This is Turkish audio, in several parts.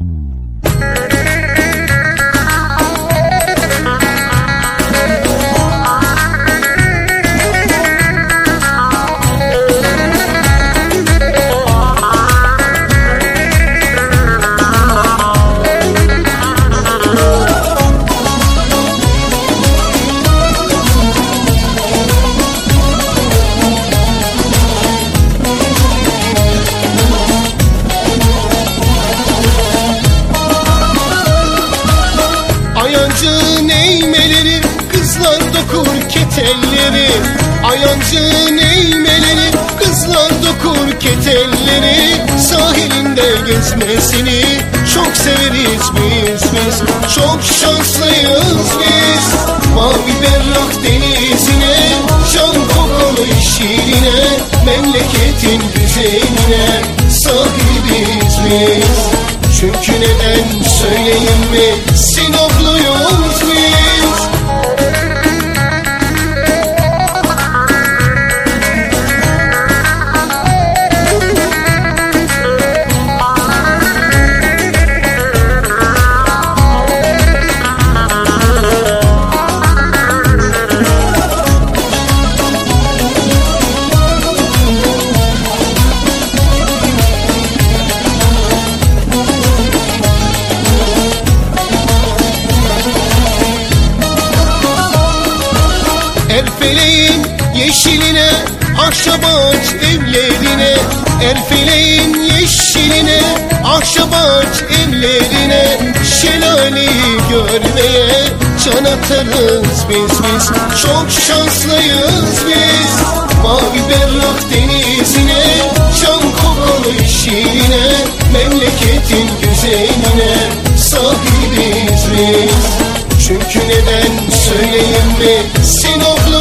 Mm-hmm. Dokur ketelleri Ayancı neymeleri kızlar dokur ketelleri Sahilinde gezmesini çok severiz biz biz. Çok şanslıyız biz. Mavi berrak denizine Can kokalı şiirine Memleketin güzeline Sahibiz biz. Çünkü neden söyleyeyim mi? Sinopluyuz biz Ahşabaç evlerine Erfeleğin yeşiline. Ahşabaç evlerine Şelaleyi görmeye. Can atarız biz biz. Çok şanslıyız biz. Mavi berrak denizine Can kokalı şiirine. Memleketin güzeline Sahibiz biz. Çünkü neden söyleyeyim mi? Sinopluyuz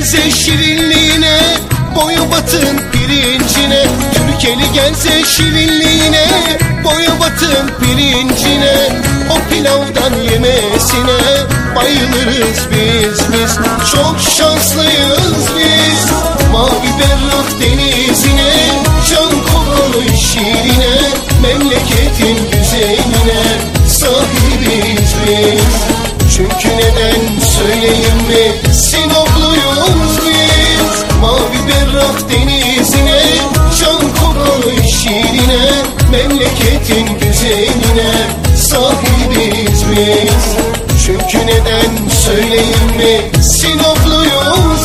gelse şirinliğine Boyu batın pirincine. Türkeli gelse şirinliğine Boyu batın pirincine. O pilavdan yemesine Bayılırız biz biz. Çok şanslıyız biz Mavi berrak denizine. Can kokalı şiirine Memleketin güzeline. Sahibiz biz. Çünkü neden söyleyeyim mi Sahibiz biz. Çünkü neden söyleyeyim mi? Sinopluyuz